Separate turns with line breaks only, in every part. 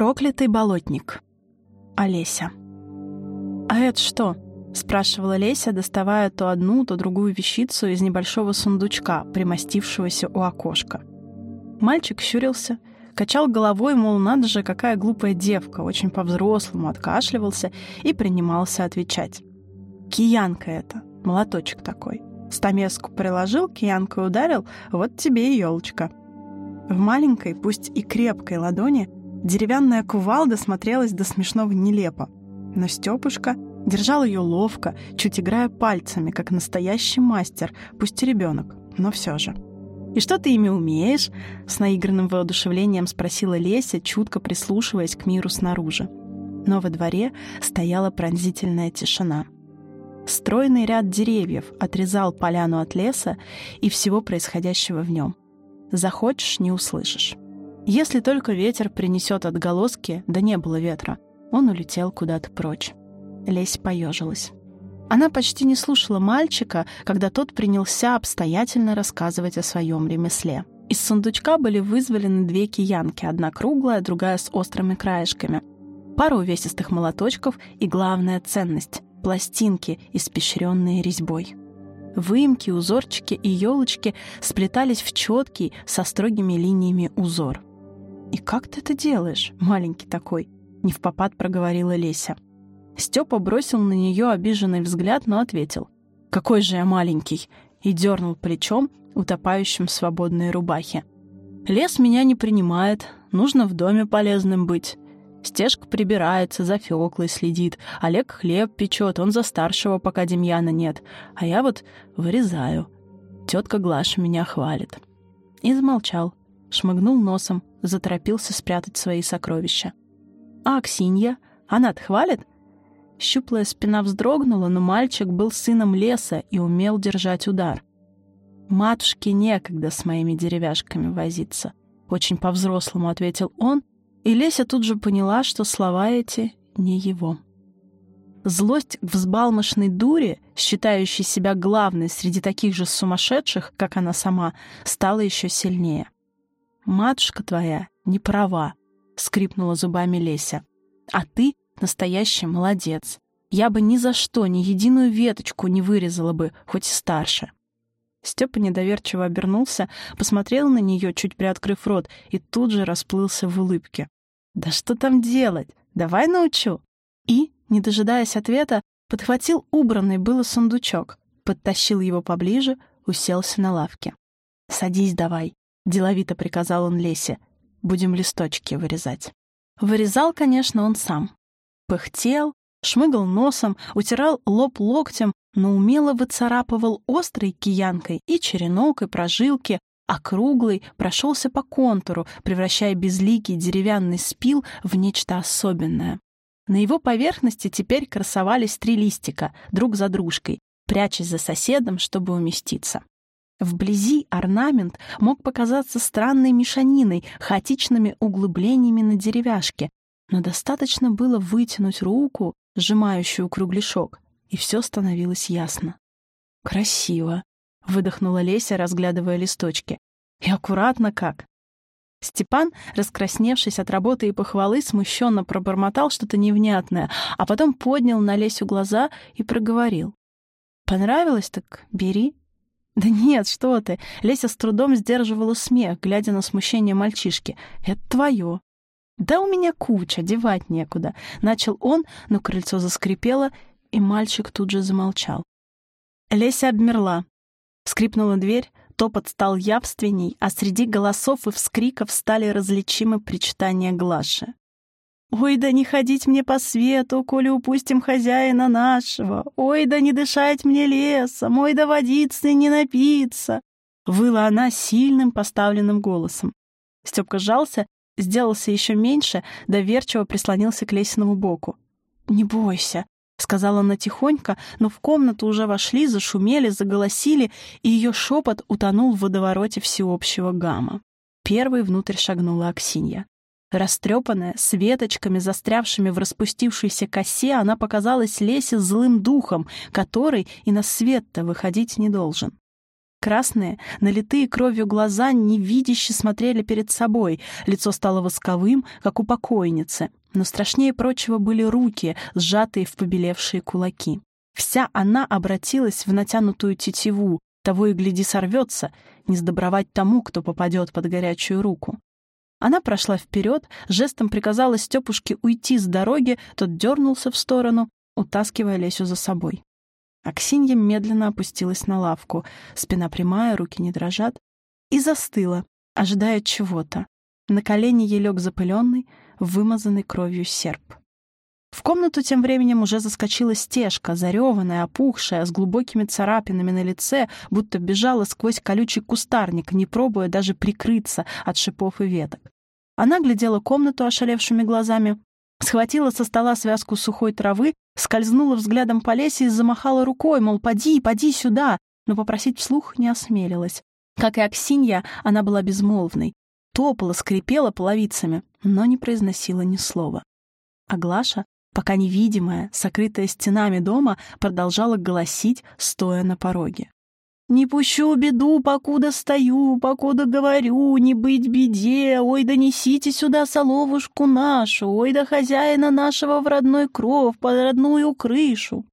Проклятый болотник. Олеся. «А это что?» — спрашивала Леся, доставая то одну, то другую вещицу из небольшого сундучка, примостившегося у окошка. Мальчик щурился, качал головой, мол, надо же, какая глупая девка, очень по-взрослому откашливался и принимался отвечать. «Киянка это, молоточек такой. Стамеску приложил, киянкой ударил, вот тебе и елочка». В маленькой, пусть и крепкой ладони деревянная кувалда смотрелась до смешного нелепо. Но Степушка держал ее ловко, чуть играя пальцами, как настоящий мастер, пусть и ребенок, но все же. «И что ты ими умеешь?» — с наигранным воодушевлением спросила Леся, чутко прислушиваясь к миру снаружи. Но во дворе стояла пронзительная тишина. Стройный ряд деревьев отрезал поляну от леса и всего происходящего в нем. Захочешь — не услышишь. Если только ветер принесет отголоски, да не было ветра, он улетел куда-то прочь. Лесь поежилась. Она почти не слушала мальчика, когда тот принялся обстоятельно рассказывать о своем ремесле. Из сундучка были вызволены две киянки, одна круглая, другая с острыми краешками. Пару увесистых молоточков и главная ценность — пластинки, испещренные резьбой. Выемки, узорчики и елочки сплетались в четкий, со строгими линиями узор. «И как ты это делаешь, маленький такой?» — не в попад проговорила Леся. Степа бросил на нее обиженный взгляд, но ответил. «Какой же я маленький!» и дернул плечом, утопающим в свободной рубахе. «Лес меня не принимает, нужно в доме полезным быть. Стежка прибирается, за Феклой следит. Олег хлеб печет, он за старшего, пока Демьяна нет. А я вот вырезаю. Тетка Глаша меня хвалит. И замолчал, шмыгнул носом, заторопился спрятать свои сокровища. А Аксинья? Она-то хвалит? Щуплая спина вздрогнула, но мальчик был сыном леса и умел держать удар. «Матушке некогда с моими деревяшками возиться», — очень по-взрослому ответил он и Леся тут же поняла, что слова эти не его. Злость к взбалмошной дуре, считающей себя главной среди таких же сумасшедших, как она сама, стала еще сильнее. «Матушка твоя не права», — скрипнула зубами Леся. «А ты настоящий молодец. Я бы ни за что, ни единую веточку не вырезала бы, хоть и старше». Степа недоверчиво обернулся, посмотрел на нее, чуть приоткрыв рот, и тут же расплылся в улыбке. «Да что там делать? Давай научу!» И, не дожидаясь ответа, подхватил убранный было сундучок, подтащил его поближе, уселся на лавке. «Садись давай», — деловито приказал он Лесе. «Будем листочки вырезать». Вырезал, конечно, он сам. Пыхтел, шмыгал носом, утирал лоб локтем, но умело выцарапывал острой киянкой и черенок, и прожилки, а круглый прошелся по контуру, превращая безликий деревянный спил в нечто особенное. На его поверхности теперь красовались три листика, друг за дружкой, прячась за соседом, чтобы уместиться. Вблизи орнамент мог показаться странной мешаниной, хаотичными углублениями на деревяшке, но достаточно было вытянуть руку, сжимающую кругляшок, и все становилось ясно. «Красиво», — выдохнула Леся, разглядывая листочки. «И аккуратно как». Степан, раскрасневшись от работы и похвалы, смущенно пробормотал что-то невнятное, а потом поднял на Лесю глаза и проговорил. «Понравилось? Так бери». «Да нет, что ты!» Леся с трудом сдерживала смех, глядя на смущение мальчишки. «Это твое». «Да у меня куча, девать некуда», — начал он, но крыльцо заскрипело, и мальчик тут же замолчал. Леся обмерла. Скрипнула дверь, топот стал явственней, а среди голосов и вскриков стали различимы причитания Глаши. «Ой, да не ходить мне по свету, коли упустим хозяина нашего! Ой, да не дышать мне лесом! Ой, да водиться и не напиться!» Выла она сильным поставленным голосом. Степка сжался, сделался еще меньше, доверчиво прислонился к лесеному боку. «Не бойся», — сказала она тихонько, но в комнату уже вошли, зашумели, заголосили, и ее шепот утонул в водовороте всеобщего гамма. Первой внутрь шагнула Аксинья. Растрепанная, с веточками, застрявшими в распустившейся косе, она показалась Лесе злым духом, который и на свет-то выходить не должен. Красные, налитые кровью глаза невидяще смотрели перед собой, лицо стало восковым, как у покойницы, но страшнее прочего были руки, сжатые в побелевшие кулаки. Вся она обратилась в натянутую тетиву, того и гляди сорвется, не сдобровать тому, кто попадет под горячую руку. Она прошла вперед, жестом приказала Степушке уйти с дороги, тот дернулся в сторону, утаскивая Лесю за собой. Аксинья медленно опустилась на лавку, спина прямая, руки не дрожат, и застыла, ожидая чего-то. На колени ей лег запыленный, вымазанный кровью серп. В комнату тем временем уже заскочила стежка, зареванная, опухшая, с глубокими царапинами на лице, будто бежала сквозь колючий кустарник, не пробуя даже прикрыться от шипов и веток. Она глядела комнату ошалевшими глазами, схватила со стола связку сухой травы, скользнула взглядом по лесе и замахала рукой, мол, поди, поди сюда, но попросить вслух не осмелилась. Как и Аксинья, она была безмолвной, топала, скрипела половицами, но не произносила ни слова. А Глаша пока невидимая, сокрытая стенами дома, продолжала голосить, стоя на пороге. «Не пущу беду, покуда стою, покуда говорю, не быть беде, ой, да несите сюда соловушку нашу, ой, да хозяина нашего в родной кров, под родную крышу».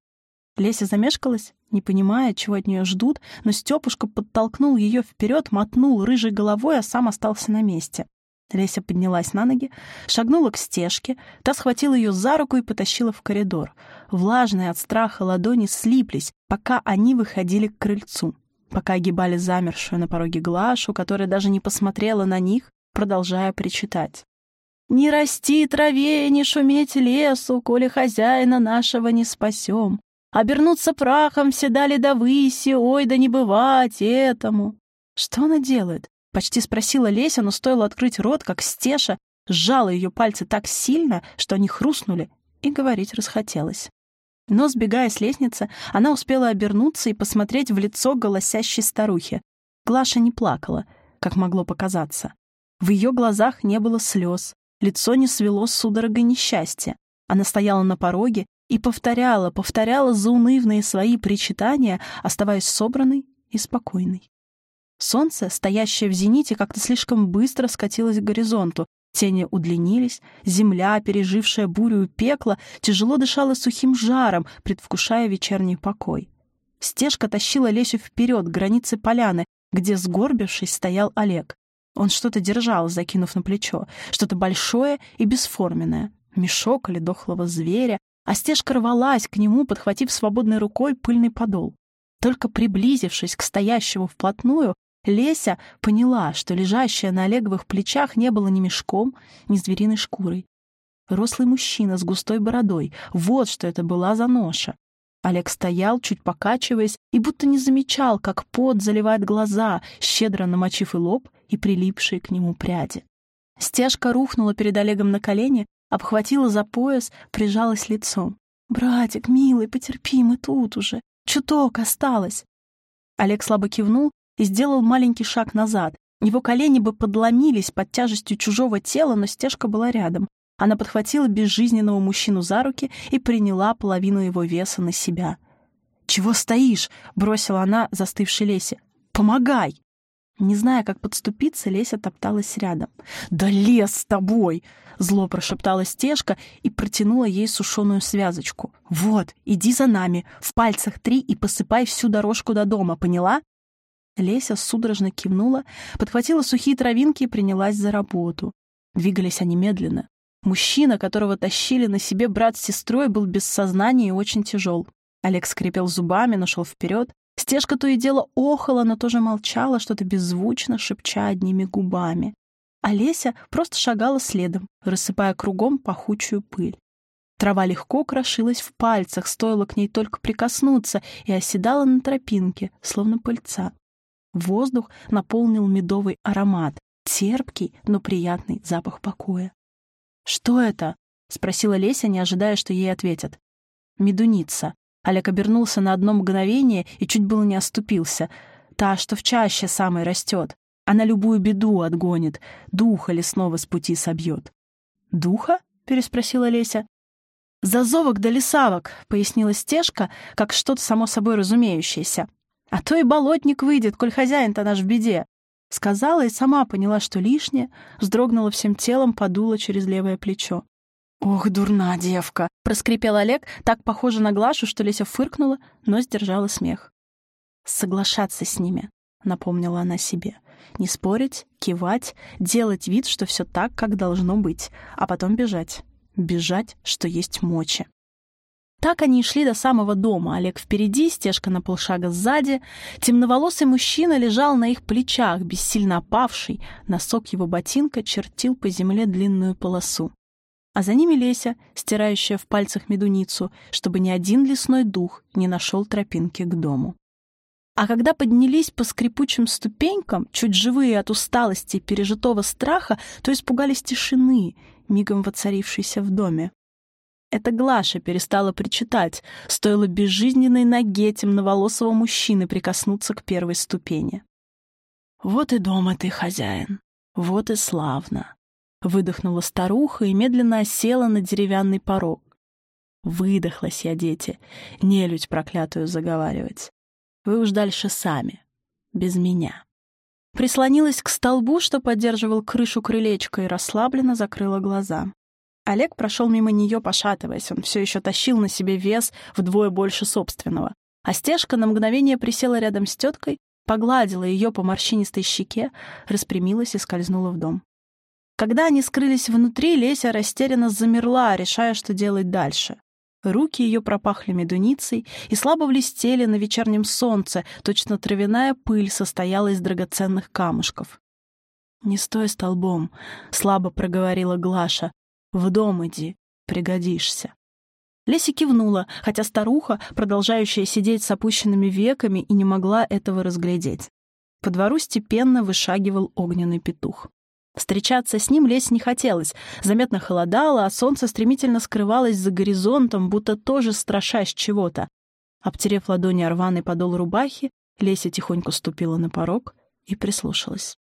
Леся замешкалась, не понимая, чего от нее ждут, но Степушка подтолкнул ее вперед, мотнул рыжей головой, а сам остался на месте. Леся поднялась на ноги, шагнула к стежке, та схватила ее за руку и потащила в коридор. Влажные от страха ладони слиплись, пока они выходили к крыльцу, пока огибали замершую на пороге Глашу, которая даже не посмотрела на них, продолжая причитать. «Не расти траве, не шуметь лесу, коли хозяина нашего не спасем. Обернуться прахом все дали до выси, ой, да не бывать этому». Что она делает? Почти спросила Леся, но стоило открыть рот, как Стеша сжала ее пальцы так сильно, что они хрустнули, и говорить расхотелось. Но, сбегая с лестницы, она успела обернуться и посмотреть в лицо голосящей старухи. Глаша не плакала, как могло показаться. В ее глазах не было слез, лицо не свело судорогой несчастья. Она стояла на пороге и повторяла, повторяла заунывные свои причитания, оставаясь собранной и спокойной. Солнце, стоящее в зените, как-то слишком быстро скатилось к горизонту. Тени удлинились, земля, пережившая бурю и пекло, тяжело дышала сухим жаром, предвкушая вечерний покой. Стежка тащила Лесю вперед, к границе поляны, где, сгорбившись, стоял Олег. Он что-то держал, закинув на плечо, что-то большое и бесформенное, мешок или дохлого зверя, а стежка рвалась к нему, подхватив свободной рукой пыльный подол. Только приблизившись к стоящему вплотную, Леся поняла, что лежащее на Олеговых плечах не было ни мешком, ни звериной шкурой. Рослый мужчина с густой бородой. Вот что это была за ноша. Олег стоял, чуть покачиваясь, и будто не замечал, как пот заливает глаза, щедро намочив и лоб, и прилипшие к нему пряди. Стежка рухнула перед Олегом на колени, обхватила за пояс, прижалась лицом. «Братик, милый, потерпи, мы тут уже. Чуток осталось». Олег слабо кивнул и сделал маленький шаг назад. Его колени бы подломились под тяжестью чужого тела, но стежка была рядом. Она подхватила безжизненного мужчину за руки и приняла половину его веса на себя. «Чего стоишь?» — бросила она застывшей Лесе. «Помогай!» Не зная, как подступиться, Леся топталась рядом. «Да лес с тобой!» — зло прошептала стежка и протянула ей сушеную связочку. «Вот, иди за нами, в пальцах три и посыпай всю дорожку до дома, поняла?» Леся судорожно кивнула, подхватила сухие травинки и принялась за работу. Двигались они медленно. Мужчина, которого тащили на себе брат с сестрой, был без сознания и очень тяжел. Олег скрипел зубами, но шел вперед. Стежка то и дело охала, но тоже молчала, что-то беззвучно шепча одними губами. А Леся просто шагала следом, рассыпая кругом пахучую пыль. Трава легко крошилась в пальцах, стоило к ней только прикоснуться, и оседала на тропинке, словно пыльца. Воздух наполнил медовый аромат, терпкий, но приятный запах покоя. «Что это?» — спросила Леся, не ожидая, что ей ответят. «Медуница». Олег обернулся на одно мгновение и чуть было не оступился. «Та, что в чаще самой растет. Она любую беду отгонит, духа лесного с пути собьет». «Духа?» — переспросила Леся. «Зазовок да лесавок», — пояснила стежка, как что-то само собой разумеющееся. А то и болотник выйдет, коль хозяин-то наш в беде. Сказала и сама поняла, что лишнее, вздрогнула всем телом, подула через левое плечо. «Ох, дурна девка!» — проскрипел Олег, так похоже на Глашу, что Леся фыркнула, но сдержала смех. «Соглашаться с ними», — напомнила она себе. «Не спорить, кивать, делать вид, что все так, как должно быть, а потом бежать. Бежать, что есть мочи». Так они и шли до самого дома. Олег впереди, стежка на полшага сзади. Темноволосый мужчина лежал на их плечах, бессильно опавший. Носок его ботинка чертил по земле длинную полосу. А за ними Леся, стирающая в пальцах медуницу, чтобы ни один лесной дух не нашел тропинки к дому. А когда поднялись по скрипучим ступенькам, чуть живые от усталости и пережитого страха, то испугались тишины, мигом воцарившейся в доме. Это Глаша перестала причитать, стоило безжизненной ноге темноволосого мужчины прикоснуться к первой ступени. «Вот и дома ты, хозяин, вот и славно!» Выдохнула старуха и медленно осела на деревянный порог. Выдохлась я, дети, нелюдь проклятую заговаривать. Вы уж дальше сами, без меня. Прислонилась к столбу, что поддерживал крышу крылечка, и расслабленно закрыла глаза. Олег прошел мимо нее, пошатываясь. Он все еще тащил на себе вес вдвое больше собственного. А стежка на мгновение присела рядом с теткой, погладила ее по морщинистой щеке, распрямилась и скользнула в дом. Когда они скрылись внутри, Леся растерянно замерла, решая, что делать дальше. Руки ее пропахли медуницей и слабо блестели на вечернем солнце, точно травяная пыль состояла из драгоценных камушков. «Не стой столбом», — слабо проговорила Глаша, в дом иди, пригодишься. Леся кивнула, хотя старуха, продолжающая сидеть с опущенными веками, и не могла этого разглядеть. По двору степенно вышагивал огненный петух. Встречаться с ним Лесе не хотелось. Заметно холодало, а солнце стремительно скрывалось за горизонтом, будто тоже страшась чего-то. Обтерев ладони рваный подол рубахи, Леся тихонько ступила на порог и прислушалась.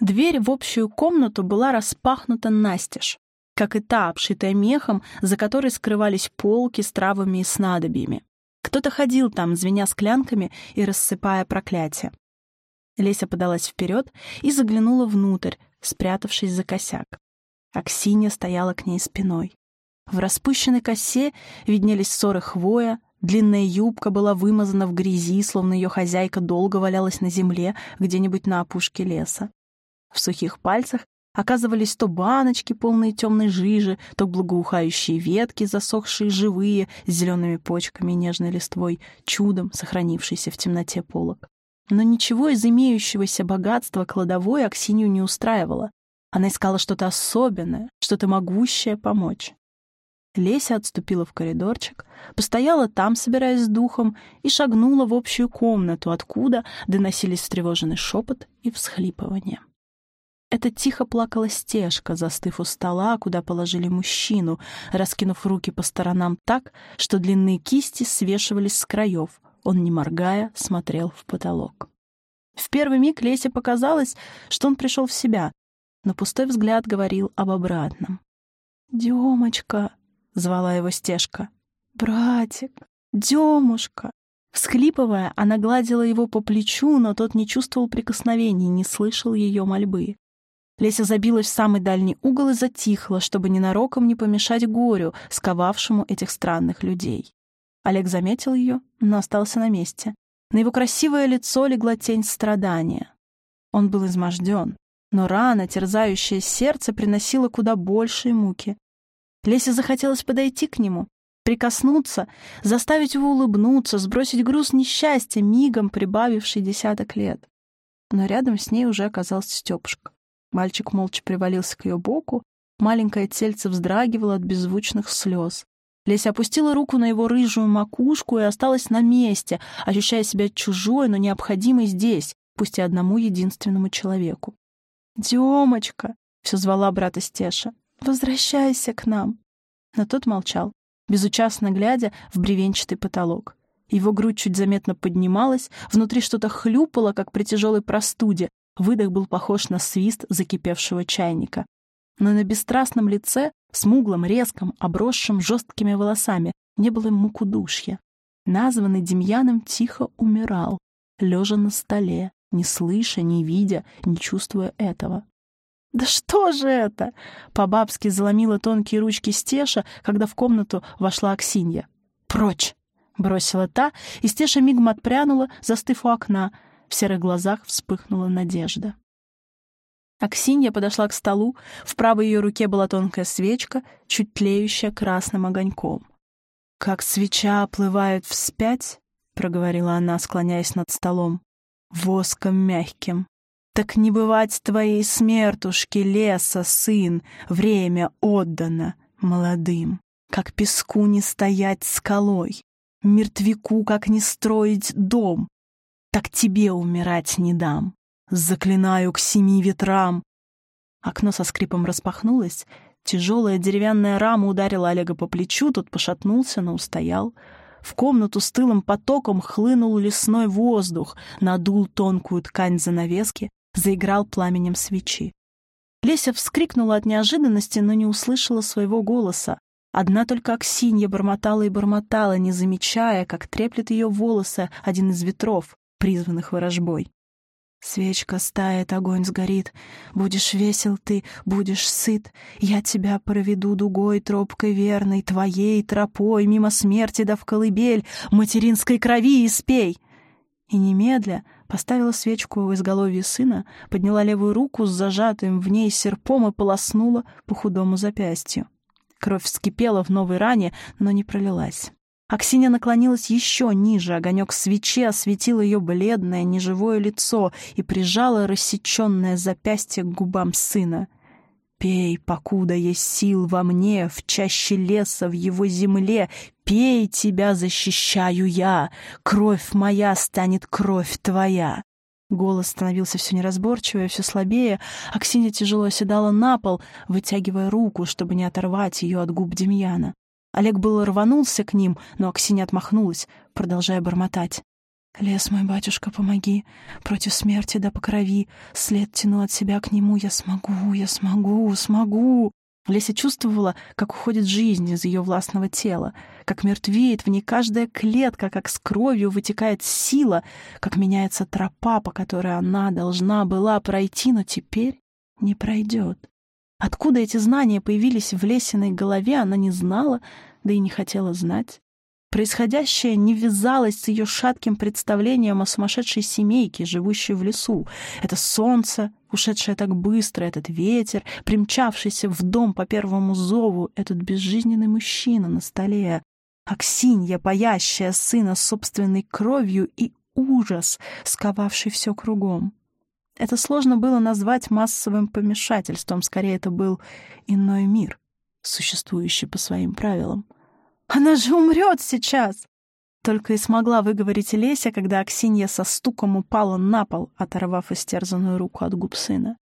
Дверь в общую комнату была распахнута настежь как и та, обшитая мехом, за которой скрывались полки с травами и снадобьями. Кто-то ходил там, звеня склянками и рассыпая проклятия. Леся подалась вперед и заглянула внутрь, спрятавшись за косяк. Аксинья стояла к ней спиной. В распущенной косе виднелись ссоры хвоя, длинная юбка была вымазана в грязи, словно ее хозяйка долго валялась на земле где-нибудь на опушке леса. В сухих пальцах оказывались то баночки, полные темной жижи, то благоухающие ветки, засохшие живые, с зелеными почками и нежной листвой, чудом сохранившийся в темноте полок. Но ничего из имеющегося богатства кладовой Аксинью не устраивало. Она искала что-то особенное, что-то могущее помочь. Леся отступила в коридорчик, постояла там, собираясь с духом, и шагнула в общую комнату, откуда доносились встревоженный шепот и всхлипывание. Это тихо плакала стежка, застыв у стола, куда положили мужчину, раскинув руки по сторонам так, что длинные кисти свешивались с краев. Он, не моргая, смотрел в потолок. В первый миг Лесе показалось, что он пришел в себя, но пустой взгляд говорил об обратном. «Демочка!» — звала его стежка. «Братик! Демушка!» Всхлипывая, она гладила его по плечу, но тот не чувствовал прикосновений, не слышал ее мольбы. Леся забилась в самый дальний угол и затихла, чтобы ненароком не помешать горю, сковавшему этих странных людей. Олег заметил ее, но остался на месте. На его красивое лицо легла тень страдания. Он был изможден, но рана, терзающая сердце, приносила куда большие муки. Лесе захотелось подойти к нему, прикоснуться, заставить его улыбнуться, сбросить груз несчастья, мигом прибавивший десяток лет. Но рядом с ней уже оказался Степушка. Мальчик молча привалился к ее боку, маленькое тельце вздрагивало от беззвучных слез. Леся опустила руку на его рыжую макушку и осталась на месте, ощущая себя чужой, но необходимой здесь, пусть и одному единственному человеку. «Демочка!» — все звала брата Стеша. «Возвращайся к нам!» Но тот молчал, безучастно глядя в бревенчатый потолок. Его грудь чуть заметно поднималась, внутри что-то хлюпало, как при тяжелой простуде, Выдох был похож на свист закипевшего чайника. Но на бесстрастном лице, смуглом, резком, обросшем жесткими волосами, не было мукудушья. Названный Демьяном тихо умирал. лежа на столе, не слыша, не видя, не чувствуя этого. «Да что же это?» — по-бабски заломила тонкие ручки Стеша, когда в комнату вошла Аксинья. «Прочь!» — бросила та, и Стеша мигом отпрянула, застыв у окна. В серых глазах вспыхнула надежда. Аксинья подошла к столу, в правой ее руке была тонкая свечка, чуть тлеющая красным огоньком. «Как свеча оплывает вспять», — проговорила она, склоняясь над столом, — «воском мягким, так не бывать твоей смертушки, леса, сын, время отдано молодым. Как песку не стоять скалой, мертвяку как не строить дом, так тебе умирать не дам. Заклинаю к семи ветрам. Окно со скрипом распахнулось, тяжелая деревянная рама ударила Олега по плечу, тот пошатнулся, но устоял. В комнату с тылым потоком хлынул лесной воздух, надул тонкую ткань занавески, заиграл пламенем свечи. Леся вскрикнула от неожиданности, но не услышала своего голоса. Одна только Аксинья бормотала и бормотала, не замечая, как треплет ее волосы один из ветров, призванных ворожбой. Свечка стает, огонь сгорит. Будешь весел ты, будешь сыт. Я тебя проведу дугой тропкой верной, твоей тропой, мимо смерти да в колыбель, материнской крови испей. И немедля поставила свечку в изголовье сына, подняла левую руку с зажатым в ней серпом и полоснула по худому запястью. Кровь вскипела в новой ране, но не пролилась. Аксинья наклонилась еще ниже, огонек свечи осветил ее бледное, неживое лицо и прижала рассеченное запястье к губам сына. Пей, покуда есть сил во мне, в чаще леса, в его земле. Пей, тебя защищаю я. Кровь моя станет кровь твоя. Голос становился все неразборчивее, все слабее. Аксинья тяжело оседала на пол, вытягивая руку, чтобы не оторвать ее от губ Демьяна. Олег было рванулся к ним, но Аксинья отмахнулась, продолжая бормотать. Лес мой, батюшка, помоги, против смерти да по крови, след тяну от себя к нему, я смогу, я смогу, смогу. Леся чувствовала, как уходит жизнь из ее властного тела, как мертвеет в ней каждая клетка, как с кровью вытекает сила, как меняется тропа, по которой она должна была пройти, но теперь не пройдет. Откуда эти знания появились в Лесиной голове, она не знала, да и не хотела знать. Происходящее не вязалось с ее шатким представлением о сумасшедшей семейке, живущей в лесу. Это солнце, ушедшее так быстро, этот ветер, примчавшийся в дом по первому зову, этот безжизненный мужчина на столе, Аксинья, паящая сына собственной кровью и ужас, сковавший все кругом. Это сложно было назвать массовым помешательством, скорее это был иной мир, существующий по своим правилам. Она же умрет сейчас!» Только и смогла выговорить Леся, когда Аксинья со стуком упала на пол, оторвав истерзанную руку от губ сына.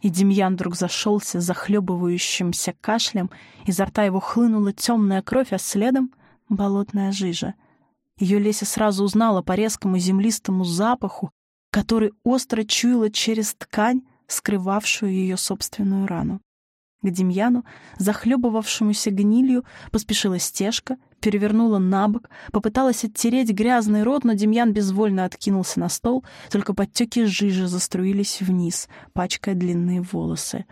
И Демьян вдруг зашелся захлебывающимся кашлем, изо рта его хлынула темная кровь, а следом — болотная жижа. Ее Леся сразу узнала по резкому землистому запаху, который остро чуяла через ткань, скрывавшую ее собственную рану. К Демьяну, захлебывавшемуся гнилью, поспешила стежка, перевернула на бок, попыталась оттереть грязный рот, но Демьян безвольно откинулся на стол, только подтеки жижи заструились вниз, пачкая длинные волосы.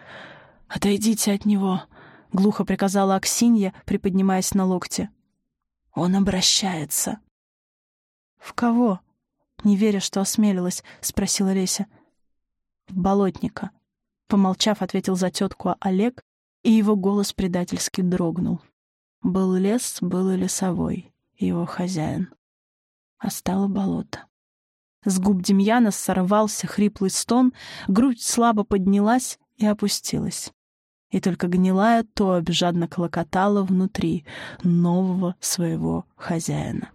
«Отойдите от него!» — глухо приказала Аксинья, приподнимаясь на локте. «Он обращается». «В кого?» — не веря, что осмелилась, — спросила Леся. «В болотника», Помолчав, ответил за тетку Олег, и его голос предательски дрогнул. Был лес, был и лесовой, его хозяин. А стало болото. С губ Демьяна сорвался хриплый стон, грудь слабо поднялась и опустилась. И только гнилая то жадно клокотала внутри нового своего хозяина.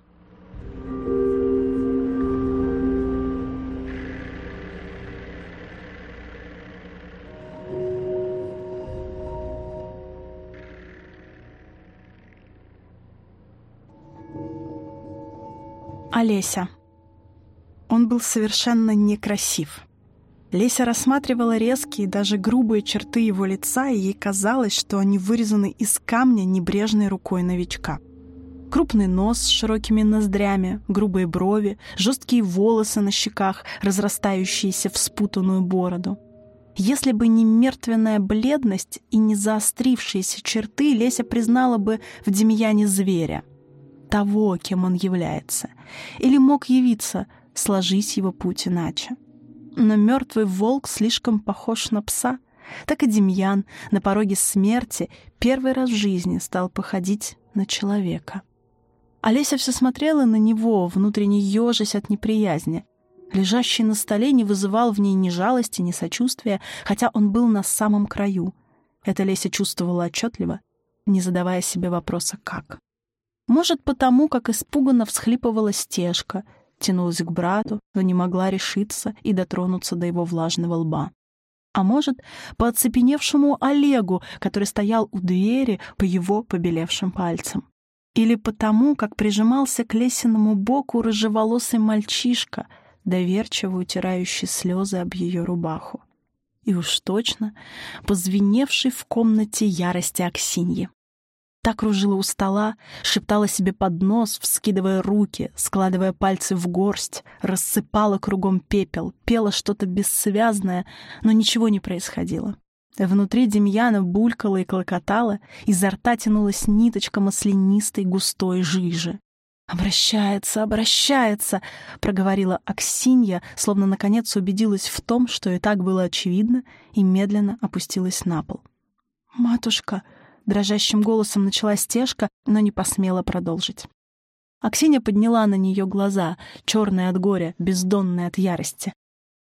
Олеся. Он был совершенно некрасив. Леся рассматривала резкие, даже грубые черты его лица, и ей казалось, что они вырезаны из камня небрежной рукой новичка. Крупный нос с широкими ноздрями, грубые брови, жесткие волосы на щеках, разрастающиеся в спутанную бороду. Если бы не мертвенная бледность и не заострившиеся черты, Леся признала бы в Демьяне зверя. Того, кем он является. Или мог явиться, сложись его путь иначе. Но мертвый волк слишком похож на пса, так и Демьян на пороге смерти первый раз в жизни стал походить на человека. Олеся все смотрела на него, внутренне ежась от неприязни. Лежащий на столе не вызывал в ней ни жалости, ни сочувствия, хотя он был на самом краю. Это Леся чувствовала отчетливо, не задавая себе вопроса «как?». Может, потому, как испуганно всхлипывала стежка, тянулась к брату, но не могла решиться и дотронуться до его влажного лба. А может, по оцепеневшему Олегу, который стоял у двери по его побелевшим пальцам. Или потому, как прижимался к лесеному боку рыжеволосый мальчишка, доверчиво утирающий слезы об ее рубаху. И уж точно позвеневший в комнате ярости Аксиньи. Так кружила у стола, шептала себе под нос, вскидывая руки, складывая пальцы в горсть, рассыпала кругом пепел, пела что-то бессвязное, но ничего не происходило. Внутри Демьяна булькало и клокотало, изо рта тянулась ниточка маслянистой густой жижи. «Обращается, обращается!» — проговорила Аксинья, словно наконец убедилась в том, что и так было очевидно, и медленно опустилась на пол. «Матушка!» — дрожащим голосом начала стежка, но не посмела продолжить. Аксинья подняла на нее глаза, черные от горя, бездонные от ярости.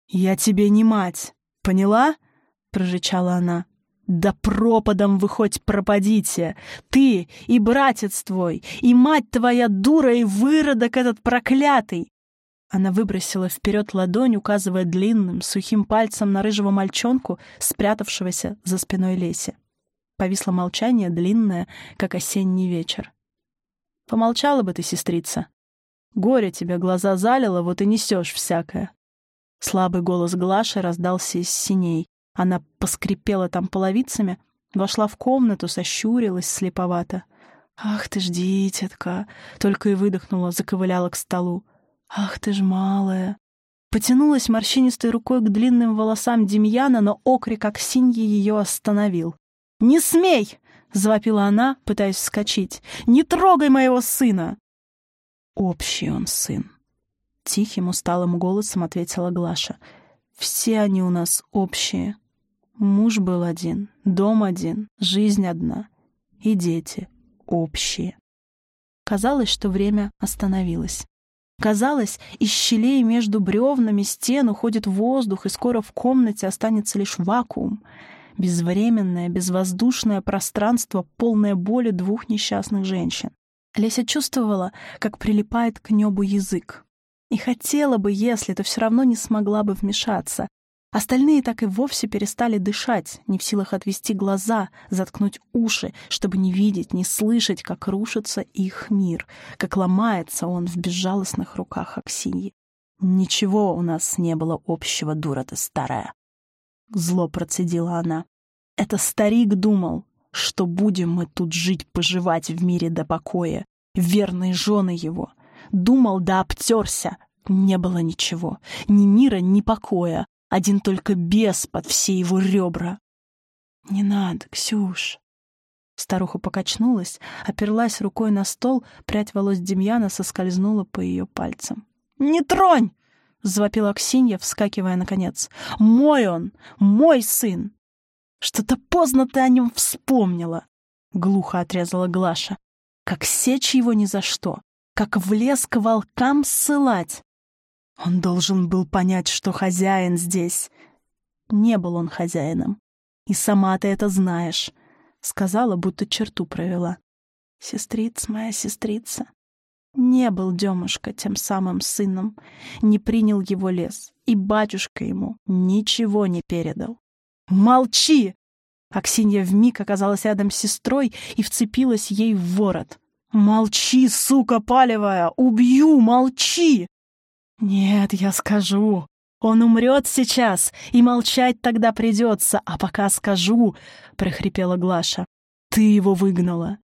«Я тебе не мать, поняла?» — прорычала она. «Да пропадом вы хоть пропадите! Ты и братец твой, и мать твоя дура, и выродок этот проклятый!» Она выбросила вперед ладонь, указывая длинным, сухим пальцем на рыжего мальчонку, спрятавшегося за спиной Леси. Повисло молчание, длинное, как осенний вечер. «Помолчала бы ты, сестрица. Горе тебе глаза залило, вот и несешь всякое». Слабый голос Глаши раздался из синей. Она поскрипела там половицами, вошла в комнату, сощурилась слеповато. «Ах ты ж, дитятка!» — только и выдохнула, заковыляла к столу. «Ах ты ж, малая!» Потянулась морщинистой рукой к длинным волосам Демьяна, но окрик Аксиньи ее остановил. «Не смей!» — завопила она, пытаясь вскочить. «Не трогай моего сына!» «Общий он сын!» Тихим, усталым голосом ответила Глаша. «Все они у нас общие. Муж был один, дом один, жизнь одна. И дети общие. Казалось, что время остановилось. Казалось, из щелей между бревнами стен уходит воздух, и скоро в комнате останется лишь вакуум. Безвременное, безвоздушное пространство, полное боли двух несчастных женщин. Леся чувствовала, как прилипает к небу язык. И хотела бы, если, то все равно не смогла бы вмешаться, Остальные так и вовсе перестали дышать, не в силах отвести глаза, заткнуть уши, чтобы не видеть, не слышать, как рушится их мир, как ломается он в безжалостных руках Аксиньи. «Ничего у нас не было общего, дура ты старая!» Зло процедила она. «Это старик думал, что будем мы тут жить-поживать в мире до покоя, верные жены его. Думал, да обтерся. Не было ничего, ни мира, ни покоя, один только бес под все его ребра. «Не надо, Ксюш!» Старуха покачнулась, оперлась рукой на стол, прядь волос Демьяна соскользнула по ее пальцам. «Не тронь!» — завопила Аксинья, вскакивая наконец. «Мой он! Мой сын!» «Что-то поздно ты о нем вспомнила!» — глухо отрезала Глаша. «Как сечь его ни за что! Как в лес к волкам ссылать! Он должен был понять, что хозяин здесь. Не был он хозяином. И сама ты это знаешь. Сказала, будто черту провела. Сестрица моя, сестрица. Не был Демушка тем самым сыном, не принял его лес, и батюшка ему ничего не передал. «Молчи!» Аксинья вмиг оказалась рядом с сестрой и вцепилась ей в ворот. «Молчи, сука палевая! Убью! Молчи!» «Нет, я скажу. Он умрет сейчас, и молчать тогда придется, а пока скажу», — прохрипела Глаша. «Ты его выгнала.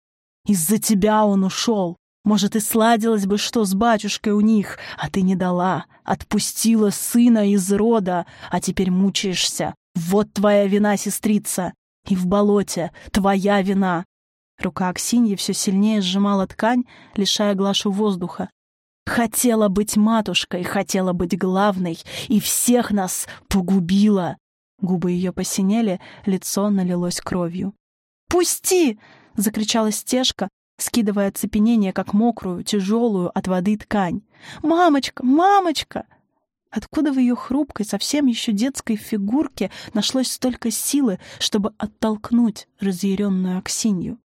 Из-за тебя он ушел. Может, и сладилось бы что с батюшкой у них, а ты не дала, отпустила сына из рода, а теперь мучаешься. Вот твоя вина, сестрица. И в болоте твоя вина. Рука Аксиньи все сильнее сжимала ткань, лишая Глашу воздуха. Хотела быть матушкой, хотела быть главной, и всех нас погубила. Губы ее посинели, лицо налилось кровью. «Пусти!» — закричала стежка, скидывая оцепенение, как мокрую, тяжелую от воды ткань. «Мамочка! Мамочка!» Откуда в ее хрупкой, совсем еще детской фигурке нашлось столько силы, чтобы оттолкнуть разъяренную Аксинью?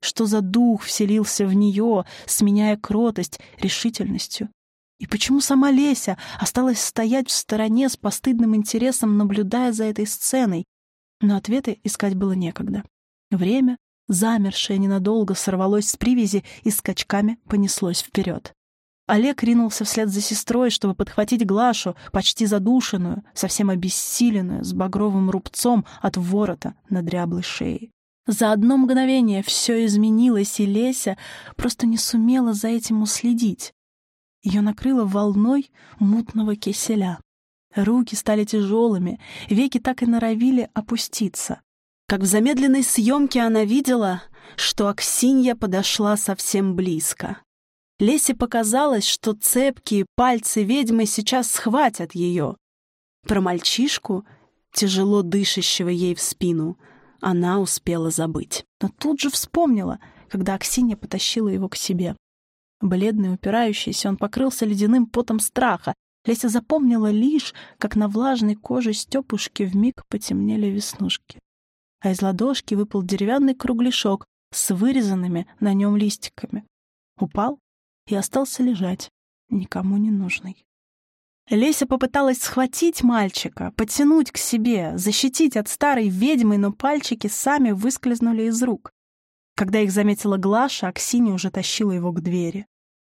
Что за дух вселился в нее, сменяя кротость решительностью? И почему сама Леся осталась стоять в стороне с постыдным интересом, наблюдая за этой сценой? Но ответы искать было некогда. Время, замершее ненадолго, сорвалось с привязи и скачками понеслось вперед. Олег ринулся вслед за сестрой, чтобы подхватить Глашу, почти задушенную, совсем обессиленную, с багровым рубцом от ворота на дряблой шее. За одно мгновение все изменилось, и Леся просто не сумела за этим уследить. Ее накрыло волной мутного киселя. Руки стали тяжелыми, веки так и норовили опуститься. Как в замедленной съемке она видела, что Аксинья подошла совсем близко. Лесе показалось, что цепкие пальцы ведьмы сейчас схватят ее. Про мальчишку, тяжело дышащего ей в спину, она успела забыть. Но тут же вспомнила, когда Аксинья потащила его к себе. Бледный, упирающийся, он покрылся ледяным потом страха. Леся запомнила лишь, как на влажной коже Степушки вмиг потемнели веснушки. А из ладошки выпал деревянный кругляшок с вырезанными на нем листиками. Упал и остался лежать, никому не нужный. Леся попыталась схватить мальчика, потянуть к себе, защитить от старой ведьмы, но пальчики сами выскользнули из рук. Когда их заметила Глаша, Аксинья уже тащила его к двери.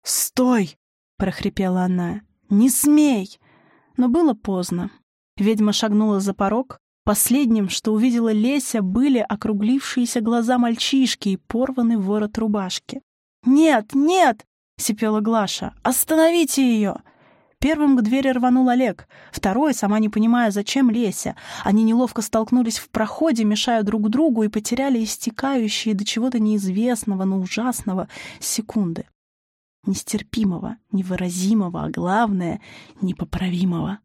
«Стой!» — прохрипела она. «Не смей!» Но было поздно. Ведьма шагнула за порог. Последним, что увидела Леся, были округлившиеся глаза мальчишки и порванный ворот рубашки. «Нет, нет!» — сипела Глаша. «Остановите ее!» Первым к двери рванул Олег, второй, сама не понимая, зачем Леся. Они неловко столкнулись в проходе, мешая друг другу, и потеряли истекающие до чего-то неизвестного, но ужасного секунды. Нестерпимого, невыразимого, а главное — непоправимого.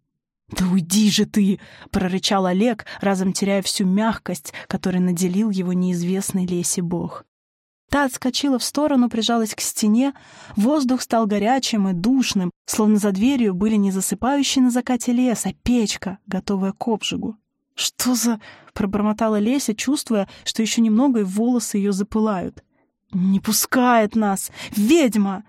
«Да уйди же ты!» — прорычал Олег, разом теряя всю мягкость, которой наделил его неизвестный Лесе бог. Та отскочила в сторону, прижалась к стене. Воздух стал горячим и душным, словно за дверью были не засыпающие на закате лес, а печка, готовая к обжигу. «Что за...» — пробормотала Леся, чувствуя, что еще немного и волосы ее запылают. «Не пускает нас! Ведьма!»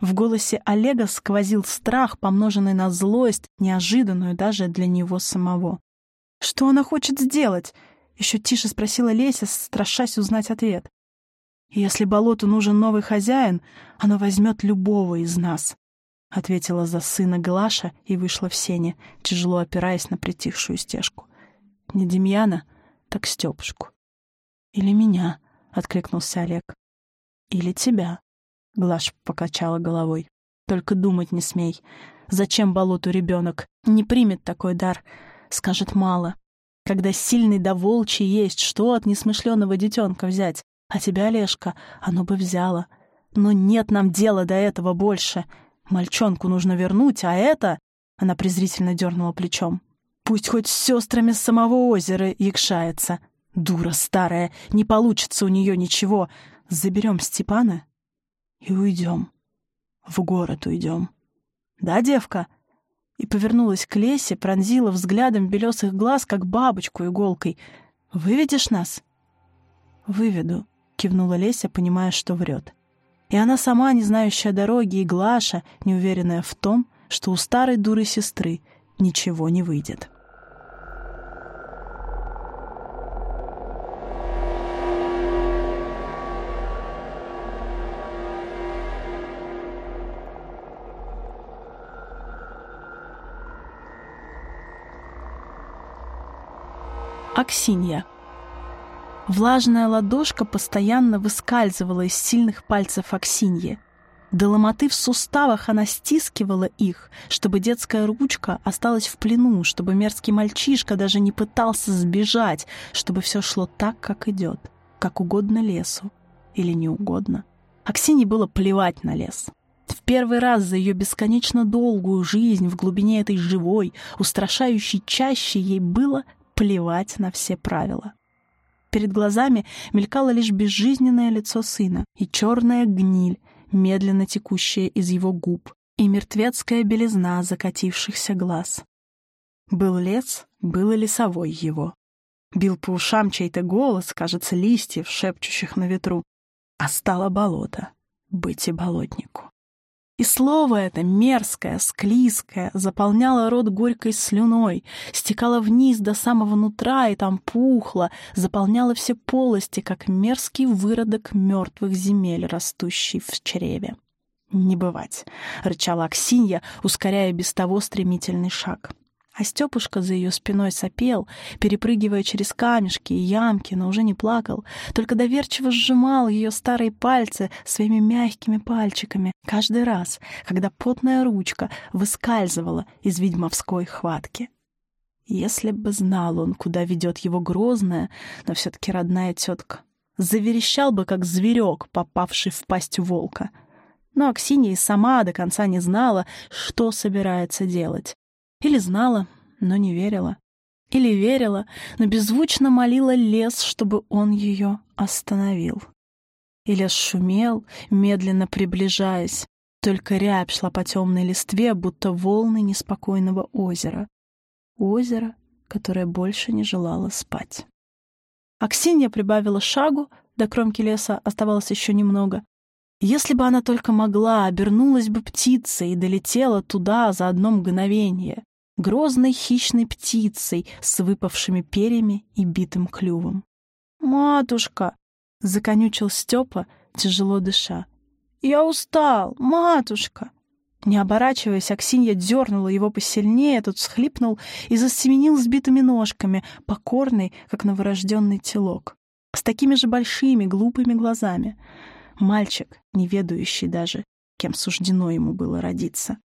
В голосе Олега сквозил страх, помноженный на злость, неожиданную даже для него самого. «Что она хочет сделать?» — еще тише спросила Леся, страшась узнать ответ. «Если болоту нужен новый хозяин, оно возьмет любого из нас», — ответила за сына Глаша и вышла в сене, тяжело опираясь на притихшую стежку. «Не Демьяна, так Степушку». «Или меня», — откликнулся Олег. «Или тебя», — Глаша покачала головой. «Только думать не смей. Зачем болоту ребенок? Не примет такой дар. Скажет мало. Когда сильный да волчий есть, что от несмышленого детенка взять? А тебя, Олежка, оно бы взяло. Но нет нам дела до этого больше. Мальчонку нужно вернуть, а это...» Она презрительно дернула плечом. «Пусть хоть с сестрами самого озера якшается. Дура старая, не получится у нее ничего. Заберем Степана и уйдем. В город уйдем. Да, девка?» И повернулась к Лесе, пронзила взглядом белесых глаз, как бабочку иголкой. «Выведешь нас?» «Выведу», кивнула Леся, понимая, что врет. И она сама, не знающая дороги, и Глаша, неуверенная в том, что у старой дуры сестры ничего не выйдет. Аксинья Влажная ладошка постоянно выскальзывала из сильных пальцев Аксиньи. До ломоты в суставах она стискивала их, чтобы детская ручка осталась в плену, чтобы мерзкий мальчишка даже не пытался сбежать, чтобы все шло так, как идет, как угодно лесу или не угодно. Аксине было плевать на лес. В первый раз за ее бесконечно долгую жизнь в глубине этой живой, устрашающей чаще ей было плевать на все правила. Перед глазами мелькало лишь безжизненное лицо сына и черная гниль, медленно текущая из его губ, и мертвецкая белизна закатившихся глаз. Был лес, был и лесовой его. Бил по ушам чей-то голос, кажется, листьев, шепчущих на ветру. А стало болото, быть и болотнику. И слово это, мерзкое, склизкое, заполняло рот горькой слюной, стекало вниз до самого нутра и там пухло, заполняло все полости, как мерзкий выродок мертвых земель, растущий в чреве. «Не бывать!» — рычала Аксинья, ускоряя без того стремительный шаг. А Степушка за ее спиной сопел, перепрыгивая через камешки и ямки, но уже не плакал, только доверчиво сжимал ее старые пальцы своими мягкими пальчиками каждый раз, когда потная ручка выскальзывала из ведьмовской хватки. Если бы знал он, куда ведет его грозная, но все-таки родная тетка, заверещал бы, как зверек, попавший в пасть волка. Но Аксинья и сама до конца не знала, что собирается делать. Или знала, но не верила. Или верила, но беззвучно молила лес, чтобы он ее остановил. И лес шумел, медленно приближаясь. Только рябь шла по темной листве, будто волны неспокойного озера. Озеро, которое больше не желало спать. Аксинья прибавила шагу, до кромки леса оставалось еще немного. Если бы она только могла, обернулась бы птицей и долетела туда за одно мгновение грозной хищной птицей с выпавшими перьями и битым клювом. «Матушка!» — законючил Степа, тяжело дыша. «Я устал, матушка!» Не оборачиваясь, Аксинья дернула его посильнее, тот всхлипнул и засеменил сбитыми ножками, покорный, как новорожденный телок, с такими же большими, глупыми глазами. Мальчик, не ведающий даже, кем суждено ему было родиться.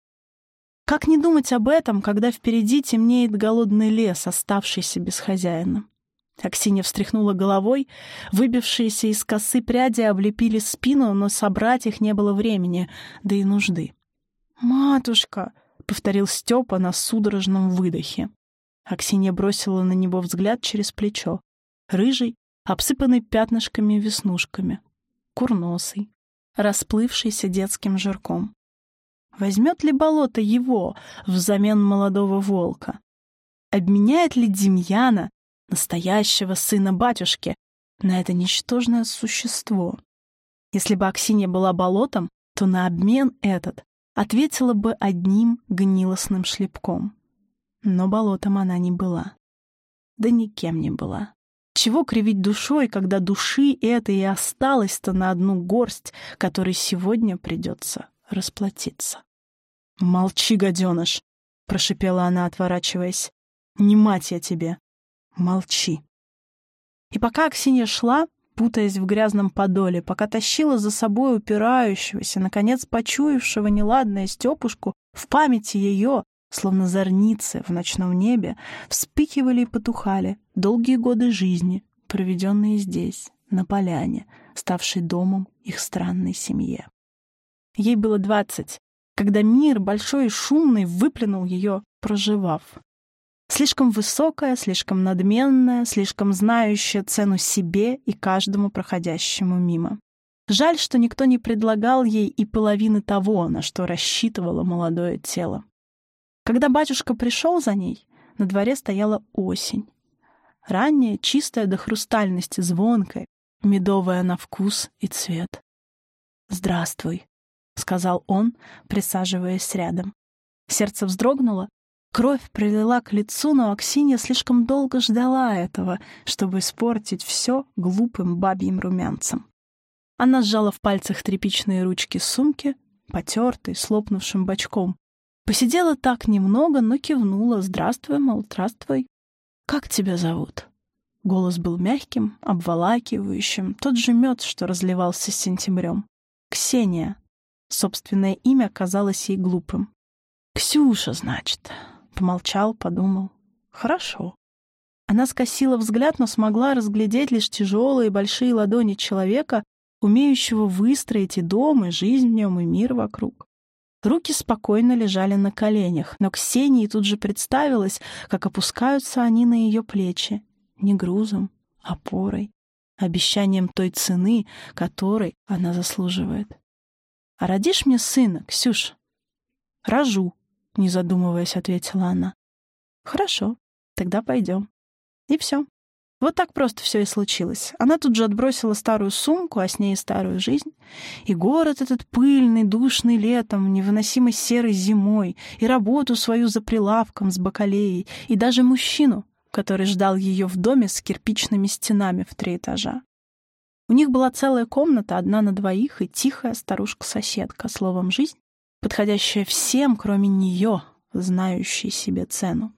Как не думать об этом, когда впереди темнеет голодный лес, оставшийся без хозяина? Аксинья встряхнула головой, выбившиеся из косы пряди облепили спину, но собрать их не было времени, да и нужды. «Матушка!» — повторил Степа на судорожном выдохе. Аксинья бросила на него взгляд через плечо. Рыжий, обсыпанный пятнышками веснушками. Курносый, расплывшийся детским жирком. Возьмет ли болото его взамен молодого волка? Обменяет ли Демьяна, настоящего сына батюшки, на это ничтожное существо? Если бы Аксинья была болотом, то на обмен этот ответила бы одним гнилостным шлепком. Но болотом она не была. Да никем не была. Чего кривить душой, когда души это и осталось-то на одну горсть, которой сегодня придется расплатиться. «Молчи, гаденыш!» — прошипела она, отворачиваясь. «Не мать я тебе! Молчи!» И пока Аксинья шла, путаясь в грязном подоле, пока тащила за собой упирающегося, наконец почуявшего неладное Степушку, в памяти ее, словно зорницы в ночном небе, вспыхивали и потухали долгие годы жизни, проведенные здесь, на поляне, ставшей домом их странной семье. Ей было двадцать, когда мир, большой и шумный, выплюнул ее, проживав. Слишком высокая, слишком надменная, слишком знающая цену себе и каждому проходящему мимо. Жаль, что никто не предлагал ей и половины того, на что рассчитывало молодое тело. Когда батюшка пришел за ней, на дворе стояла осень. Ранняя, чистая до хрустальности, звонкая, медовая на вкус и цвет. «Здравствуй», — сказал он, присаживаясь рядом. Сердце вздрогнуло, кровь прилила к лицу, но Аксинья слишком долго ждала этого, чтобы испортить все глупым бабьим румянцем. Она сжала в пальцах тряпичные ручки сумки, потертой, с лопнувшим бочком. Посидела так немного, но кивнула. «Здравствуй, мол, здравствуй. Как тебя зовут?» Голос был мягким, обволакивающим, тот же мед, что разливался с сентябрем. «Ксения», Собственное имя казалось ей глупым. «Ксюша, значит», — помолчал, подумал. «Хорошо». Она скосила взгляд, но смогла разглядеть лишь тяжелые большие ладони человека, умеющего выстроить и дом, и жизнь в нем, и мир вокруг. Руки спокойно лежали на коленях, но Ксении тут же представилось, как опускаются они на ее плечи, не грузом, а опорой, обещанием той цены, которой она заслуживает. «А родишь мне сына, Ксюш?» «Рожу», — не задумываясь, ответила она. «Хорошо, тогда пойдем». И все. Вот так просто все и случилось. Она тут же отбросила старую сумку, а с ней и старую жизнь. И город этот пыльный, душный летом, невыносимый серый зимой, и работу свою за прилавком с бакалеей, и даже мужчину, который ждал ее в доме с кирпичными стенами в три этажа. У них была целая комната, одна на двоих, и тихая старушка-соседка, словом, жизнь, подходящая всем, кроме нее, знающей себе цену.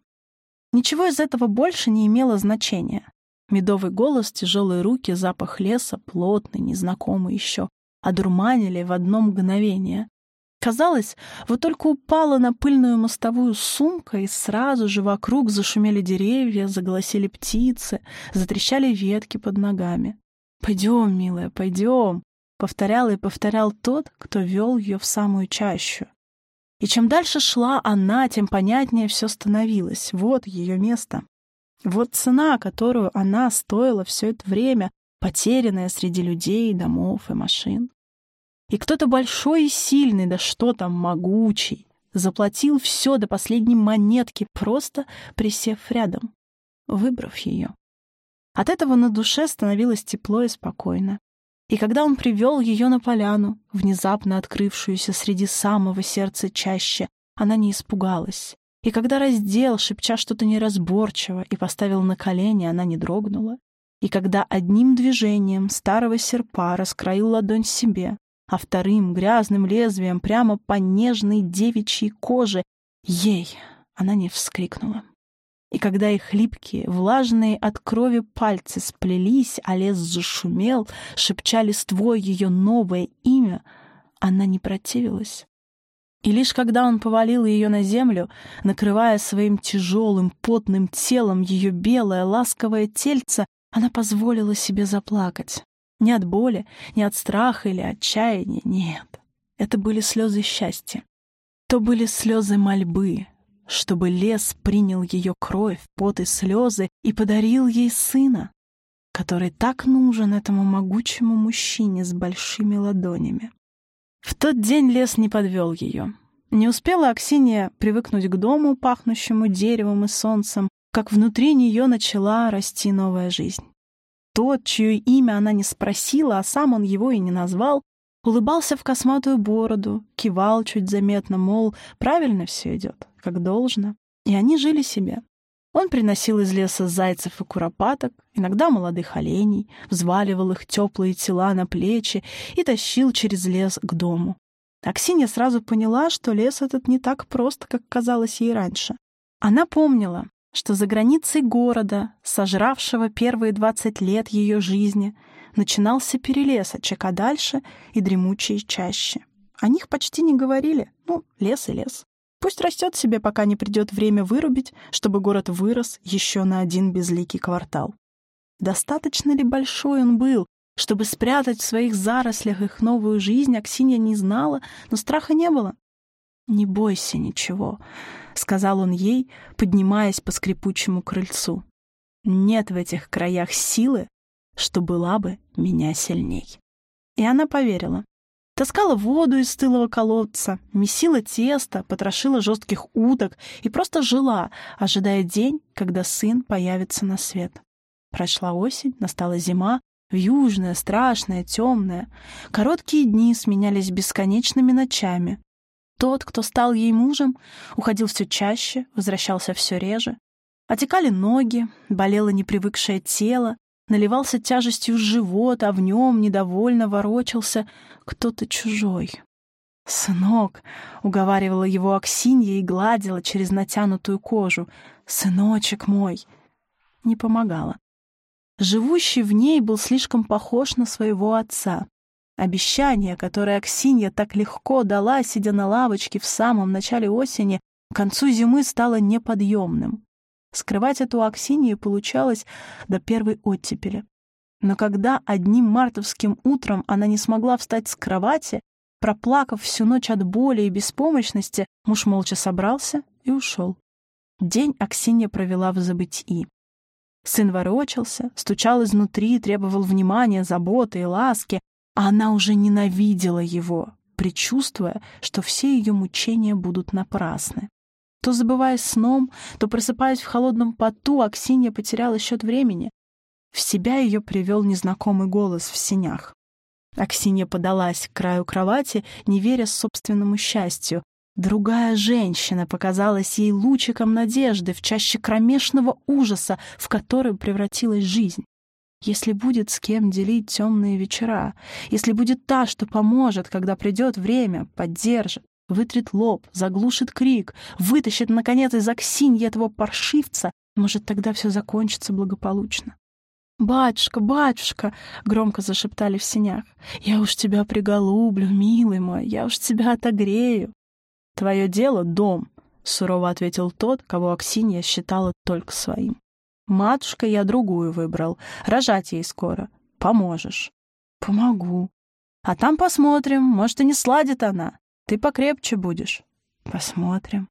Ничего из этого больше не имело значения. Медовый голос, тяжелые руки, запах леса, плотный, незнакомый еще, одурманили в одно мгновение. Казалось, вот только упала на пыльную мостовую сумка, и сразу же вокруг зашумели деревья, заголосили птицы, затрещали ветки под ногами. «Пойдем, милая, пойдем», — повторял и повторял тот, кто вел ее в самую чащу. И чем дальше шла она, тем понятнее все становилось. Вот ее место. Вот цена, которую она стоила все это время, потерянная среди людей, домов и машин. И кто-то большой и сильный, да что там, могучий, заплатил все до последней монетки, просто присев рядом, выбрав ее. От этого на душе становилось тепло и спокойно. И когда он привел ее на поляну, внезапно открывшуюся среди самого сердца чаще, она не испугалась. И когда раздел, шепча что-то неразборчиво, и поставил на колени, она не дрогнула. И когда одним движением старого серпа раскроил ладонь себе, а вторым грязным лезвием прямо по нежной девичьей коже, ей она не вскрикнула. И когда их липкие, влажные от крови пальцы сплелись, а лес зашумел, шепча листвой ее новое имя, она не противилась. И лишь когда он повалил ее на землю, накрывая своим тяжелым, потным телом ее белое, ласковое тельце, она позволила себе заплакать. Не от боли, не от страха или отчаяния, нет. Это были слезы счастья. То были слезы мольбы, чтобы лес принял ее кровь, пот и слезы и подарил ей сына, который так нужен этому могучему мужчине с большими ладонями. В тот день лес не подвел ее. Не успела Аксинья привыкнуть к дому, пахнущему деревом и солнцем, как внутри нее начала расти новая жизнь. Тот, чье имя она не спросила, а сам он его и не назвал, улыбался в косматую бороду, кивал чуть заметно, мол, правильно все идет, как должно. И они жили себе. Он приносил из леса зайцев и куропаток, иногда молодых оленей, взваливал их теплые тела на плечи и тащил через лес к дому. Аксинья сразу поняла, что лес этот не так прост, как казалось ей раньше. Она помнила, что за границей города, сожравшего первые двадцать лет ее жизни, начинался перелесочек, а дальше и дремучие чаще. О них почти не говорили. Ну, лес и лес. Пусть растет себе, пока не придет время вырубить, чтобы город вырос еще на один безликий квартал. Достаточно ли большой он был, чтобы спрятать в своих зарослях их новую жизнь, Аксинья не знала, но страха не было. «Не бойся ничего», — сказал он ей, поднимаясь по скрипучему крыльцу. «Нет в этих краях силы, что была бы меня сильней». И она поверила. Таскала воду из стылого колодца, месила тесто, потрошила жестких уток и просто жила, ожидая день, когда сын появится на свет. Прошла осень, настала зима, вьюжная, страшная, темная. Короткие дни сменялись бесконечными ночами. Тот, кто стал ей мужем, уходил все чаще, возвращался все реже. Отекали ноги, болело непривыкшее тело, наливался тяжестью живот, а в нем недовольно ворочался кто-то чужой. «Сынок», — уговаривала его Аксинья и гладила через натянутую кожу, «сыночек мой», не помогала. Живущий в ней был слишком похож на своего отца. Обещание, которое Аксинья так легко дала, сидя на лавочке в самом начале осени, к концу зимы стало неподъемным. Скрывать это у Аксиньи получалось до первой оттепели. Но когда одним мартовским утром она не смогла встать с кровати, проплакав всю ночь от боли и беспомощности, муж молча собрался и ушел. День Аксинья провела в забытии. Сын ворочался, стучал изнутри, требовал внимания, заботы и ласки, а она уже ненавидела его, предчувствуя, что все ее мучения будут напрасны. То забываясь сном, то просыпаясь в холодном поту, Аксинья потеряла счет времени. В себя ее привел незнакомый голос в синях. Аксинья подалась к краю кровати, не веря собственному счастью. Другая женщина показалась ей лучиком надежды в чаще кромешного ужаса, в который превратилась жизнь. Если будет с кем делить темные вечера, если будет та, что поможет, когда придет время, поддержит, вытрет лоб, заглушит крик, вытащит, наконец, из Аксиньи этого паршивца, может, тогда все закончится благополучно. «Батюшка, батюшка!» — громко зашептали в синях. «Я уж тебя приголублю, милый мой, я уж тебя отогрею». «Твое дело — дом», — сурово ответил тот, кого Аксинья считала только своим. Матушка я другую выбрал. Рожать ей скоро. Поможешь. Помогу. А там посмотрим. Может, и не сладит она. Ты покрепче будешь. Посмотрим.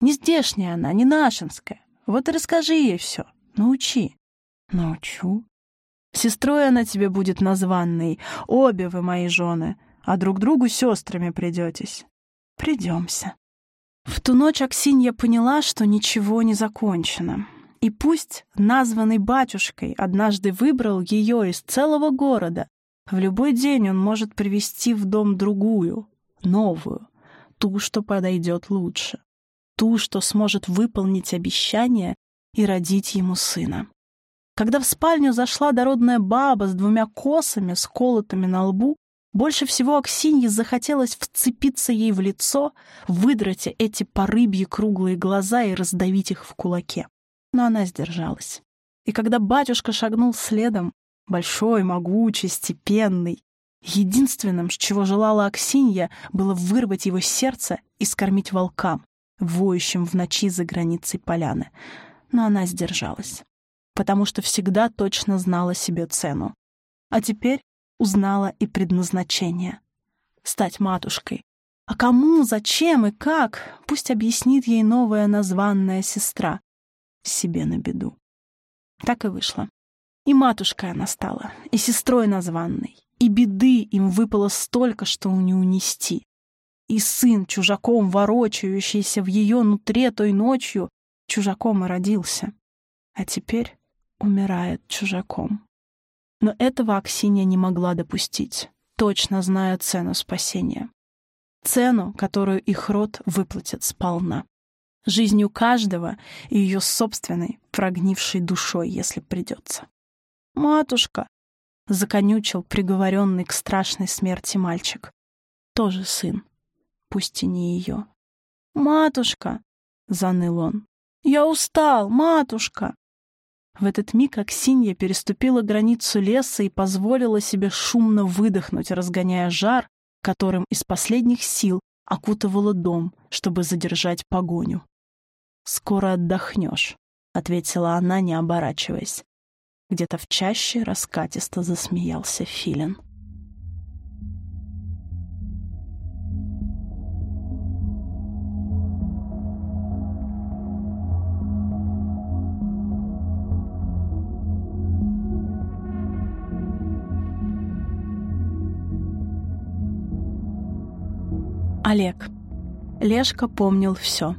Не здешняя она, не нашинская. Вот и расскажи ей все. Научи. Научу. Сестрой она тебе будет названной. Обе вы мои жены. А друг другу сестрами придетесь. Придемся. В ту ночь Аксинья поняла, что ничего не закончено. И пусть названный батюшкой однажды выбрал ее из целого города, в любой день он может привести в дом другую, новую, ту, что подойдет лучше, ту, что сможет выполнить обещание и родить ему сына. Когда в спальню зашла дородная баба с двумя косами, сколотыми на лбу, больше всего Аксинье захотелось вцепиться ей в лицо, выдрать эти порыбьи круглые глаза и раздавить их в кулаке но она сдержалась. И когда батюшка шагнул следом, большой, могучий, степенный, единственным, чего желала Аксинья, было вырвать его сердце и скормить волкам, воющим в ночи за границей поляны. Но она сдержалась, потому что всегда точно знала себе цену. А теперь узнала и предназначение — стать матушкой. А кому, зачем и как, пусть объяснит ей новая названная сестра, себе на беду. Так и вышло. И матушкой она стала, и сестрой названной, и беды им выпало столько, что не унести. И сын, чужаком ворочающийся в ее нутре той ночью, чужаком и родился. А теперь умирает чужаком. Но этого Аксинья не могла допустить, точно зная цену спасения. Цену, которую их род выплатит сполна жизнью каждого и ее собственной, прогнившей душой, если придется. «Матушка!» — законючил приговоренный к страшной смерти мальчик. Тоже сын, пусть и не ее. «Матушка!» — заныл он. «Я устал, матушка!» В этот миг Аксинья переступила границу леса и позволила себе шумно выдохнуть, разгоняя жар, которым из последних сил окутывала дом, чтобы задержать погоню. «Скоро отдохнешь», — ответила она, не оборачиваясь. Где-то в чаще раскатисто засмеялся Филин. Олег. Лешка помнил все.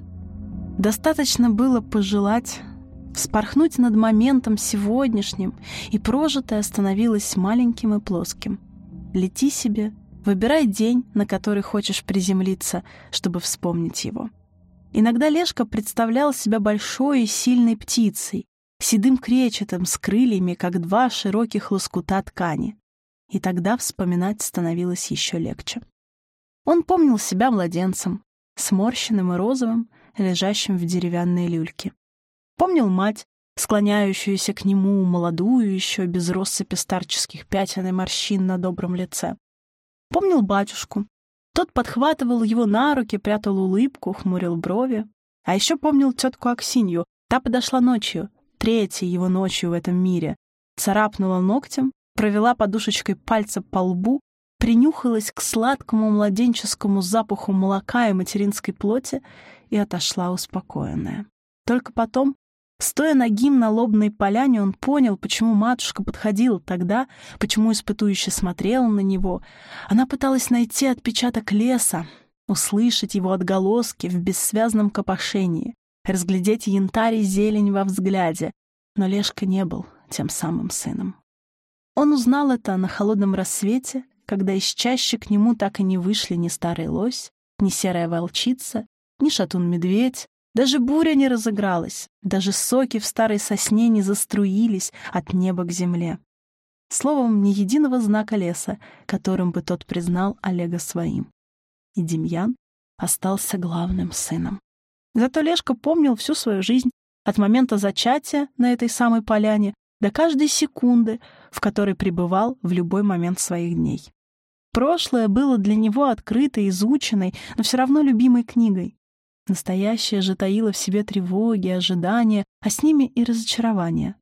Достаточно было пожелать, вспорхнуть над моментом сегодняшним, и прожитое становилось маленьким и плоским. Лети себе, выбирай день, на который хочешь приземлиться, чтобы вспомнить его. Иногда Лешка представлял себя большой и сильной птицей, седым кречетом с крыльями, как два широких лоскута ткани. И тогда вспоминать становилось еще легче. Он помнил себя младенцем, сморщенным и розовым, лежащим в деревянной люльке. Помнил мать, склоняющуюся к нему, молодую еще, без россыпи старческих пятен и морщин на добром лице. Помнил батюшку. Тот подхватывал его на руки, прятал улыбку, хмурил брови. А еще помнил тетку Аксинью. Та подошла ночью, третьей его ночью в этом мире. Царапнула ногтем, провела подушечкой пальца по лбу, принюхалась к сладкому младенческому запаху молока и материнской плоти и отошла успокоенная. Только потом Стоя нагим на лобной поляне, он понял, почему матушка подходила тогда, почему испытующе смотрела на него. Она пыталась найти отпечаток леса, услышать его отголоски в бессвязном копошении, разглядеть янтарь и зелень во взгляде. Но Лешка не был тем самым сыном. Он узнал это на холодном рассвете, когда из чаще к нему так и не вышли ни старый лось, ни серая волчица, ни шатун-медведь, даже буря не разыгралась, даже соки в старой сосне не заструились от неба к земле. Словом, ни единого знака леса, которым бы тот признал Олега своим. И Демьян остался главным сыном. Зато Лешка помнил всю свою жизнь от момента зачатия на этой самой поляне до каждой секунды, в которой пребывал в любой момент своих дней. Прошлое было для него открытой, изученной, но все равно любимой книгой. Настоящее же таило в себе тревоги, ожидания, а с ними и разочарование.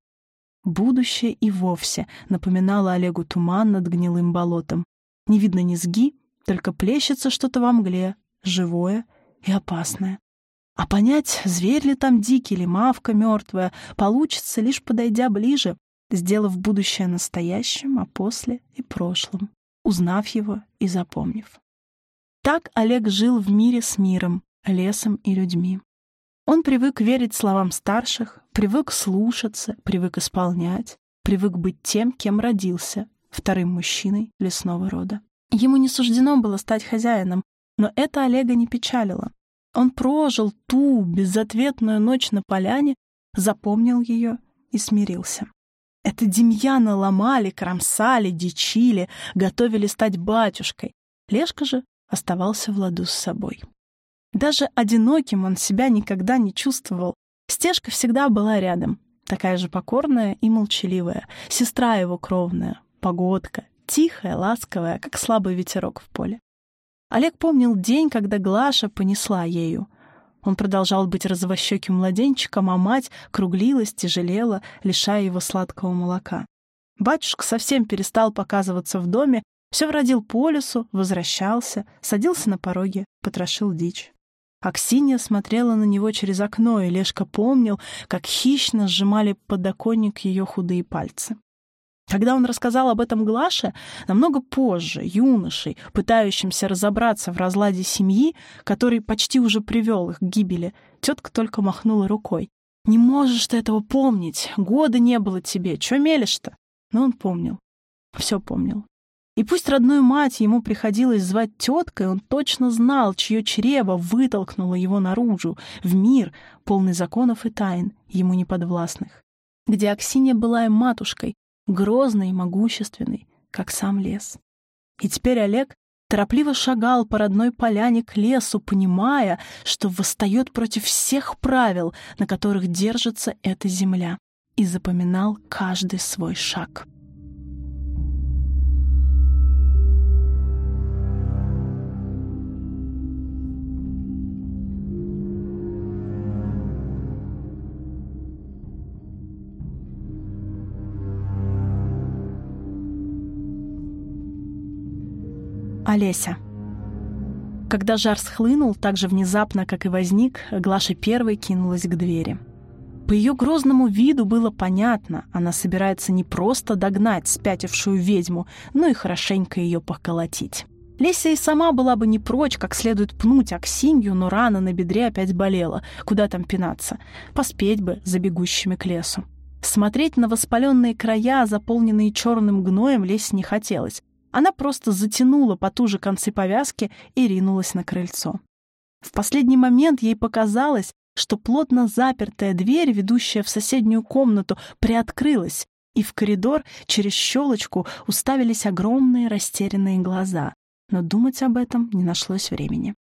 Будущее и вовсе напоминало Олегу туман над гнилым болотом. Не видно низги, только плещется что-то во мгле, живое и опасное. А понять, зверь ли там дикий или мавка мертвая, получится, лишь подойдя ближе, сделав будущее настоящим, а после и прошлым, узнав его и запомнив. Так Олег жил в мире с миром, лесом и людьми. Он привык верить словам старших, привык слушаться, привык исполнять, привык быть тем, кем родился, вторым мужчиной лесного рода. Ему не суждено было стать хозяином, но это Олега не печалило. Он прожил ту безответную ночь на поляне, запомнил ее и смирился. Это Демьяна ломали, кромсали, дичили, готовили стать батюшкой. Лешка же оставался в ладу с собой. Даже одиноким он себя никогда не чувствовал. Стежка всегда была рядом, такая же покорная и молчаливая, сестра его кровная, погодка, тихая, ласковая, как слабый ветерок в поле. Олег помнил день, когда Глаша понесла ею. Он продолжал быть розовощеким младенчиком, а мать круглилась, тяжелела, лишая его сладкого молока. Батюшка совсем перестал показываться в доме, все бродил по лесу, возвращался, садился на пороге, потрошил дичь. Аксинья смотрела на него через окно, и Лешка помнил, как хищно сжимали подоконник ее худые пальцы. Когда он рассказал об этом Глаше, намного позже, юношей, пытающимся разобраться в разладе семьи, который почти уже привел их к гибели, тетка только махнула рукой. «Не можешь ты этого помнить, года не было тебе, чё мелешь-то?» Но он помнил, все помнил. И пусть родную мать ему приходилось звать теткой, он точно знал, чье чрево вытолкнуло его наружу, в мир, полный законов и тайн, ему неподвластных, где Аксинья была им матушкой, грозной и могущественной, как сам лес. И теперь Олег торопливо шагал по родной поляне к лесу, понимая, что восстает против всех правил, на которых держится эта земля, и запоминал каждый свой шаг. Олеся. Когда жар схлынул, так же внезапно, как и возник, Глаша первой кинулась к двери. По ее грозному виду было понятно, она собирается не просто догнать спятившую ведьму, но и хорошенько ее поколотить. Леся и сама была бы не прочь, как следует пнуть Аксинью, но рана на бедре опять болела. Куда там пинаться? Поспеть бы за бегущими к лесу. Смотреть на воспаленные края, заполненные черным гноем, Лесе не хотелось. Она просто затянула потуже концы повязки и ринулась на крыльцо. В последний момент ей показалось, что плотно запертая дверь, ведущая в соседнюю комнату, приоткрылась, и в коридор через щелочку уставились огромные растерянные глаза. Но думать об этом не нашлось времени.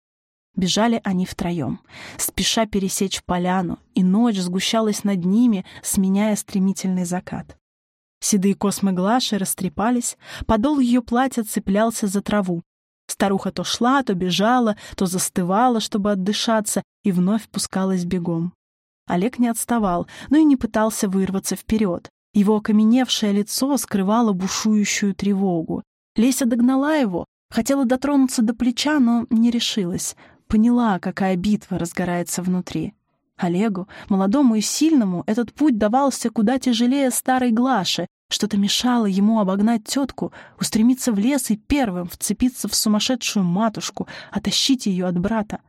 Бежали они втроем, спеша пересечь поляну, и ночь сгущалась над ними, сменяя стремительный закат. Седые космы Глаши растрепались, подол ее платья цеплялся за траву. Старуха то шла, то бежала, то застывала, чтобы отдышаться, и вновь пускалась бегом. Олег не отставал, но и не пытался вырваться вперед. Его окаменевшее лицо скрывало бушующую тревогу. Леся догнала его, хотела дотронуться до плеча, но не решилась. Поняла, какая битва разгорается внутри. Олегу, молодому и сильному, этот путь давался куда тяжелее старой Глаши. Что-то мешало ему обогнать тетку, устремиться в лес и первым вцепиться в сумасшедшую матушку, оттащить ее от брата.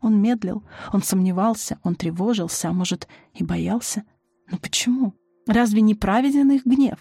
Он медлил, он сомневался, он тревожился, а может, и боялся. Но почему? Разве не праведен их гнев?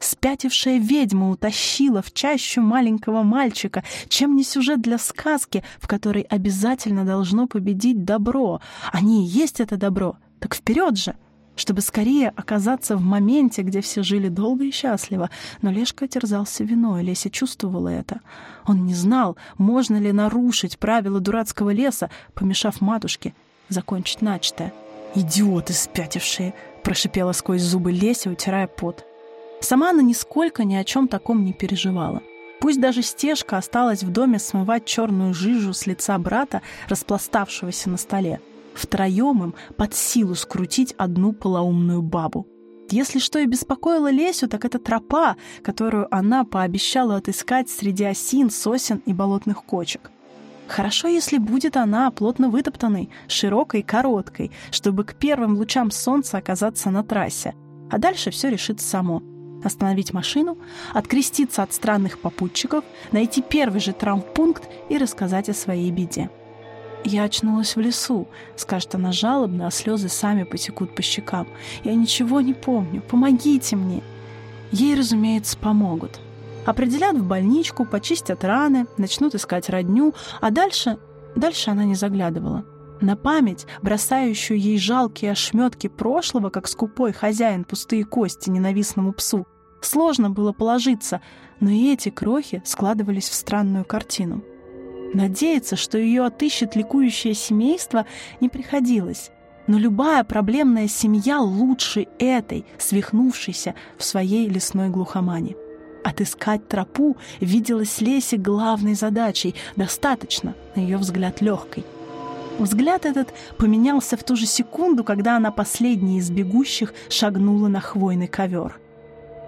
Спятившая ведьма утащила в чащу маленького мальчика, чем не сюжет для сказки, в которой обязательно должно победить добро. Они и есть это добро. Так вперед же! чтобы скорее оказаться в моменте, где все жили долго и счастливо. Но Лешка терзался виной, Леся чувствовала это. Он не знал, можно ли нарушить правила дурацкого леса, помешав матушке закончить начатое. «Идиоты спятившие!» — прошипела сквозь зубы Леся, утирая пот. Сама она нисколько ни о чем таком не переживала. Пусть даже стежка осталась в доме смывать черную жижу с лица брата, распластавшегося на столе. Втроем им под силу скрутить одну полоумную бабу. Если что и беспокоило Лесю, так это тропа, которую она пообещала отыскать среди осин, сосен и болотных кочек. Хорошо, если будет она плотно вытоптанной, широкой, короткой, чтобы к первым лучам солнца оказаться на трассе. А дальше все решится само остановить машину, откреститься от странных попутчиков, найти первый же травмпункт и рассказать о своей беде. «Я очнулась в лесу», — скажет она жалобно, а слезы сами потекут по щекам. «Я ничего не помню. Помогите мне». Ей, разумеется, помогут. Определят в больничку, почистят раны, начнут искать родню, а дальше... Дальше она не заглядывала. На память, бросающую ей жалкие ошметки прошлого, как скупой хозяин пустые кости ненавистному псу, сложно было положиться, но и эти крохи складывались в странную картину. Надеяться, что ее отыщет ликующее семейство, не приходилось. Но любая проблемная семья лучше этой, свихнувшейся в своей лесной глухомане. Отыскать тропу виделась Лесе главной задачей, достаточно, на ее взгляд, легкой. Взгляд этот поменялся в ту же секунду, когда она последней из бегущих шагнула на хвойный ковер.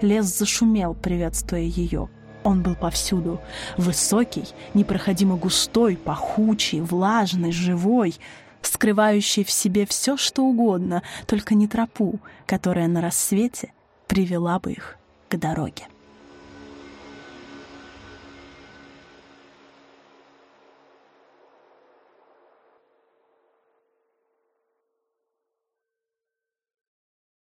Лес зашумел, приветствуя ее — он был повсюду. Высокий, непроходимо густой, пахучий, влажный, живой, скрывающий в себе все, что угодно, только не тропу, которая на рассвете привела бы их к дороге.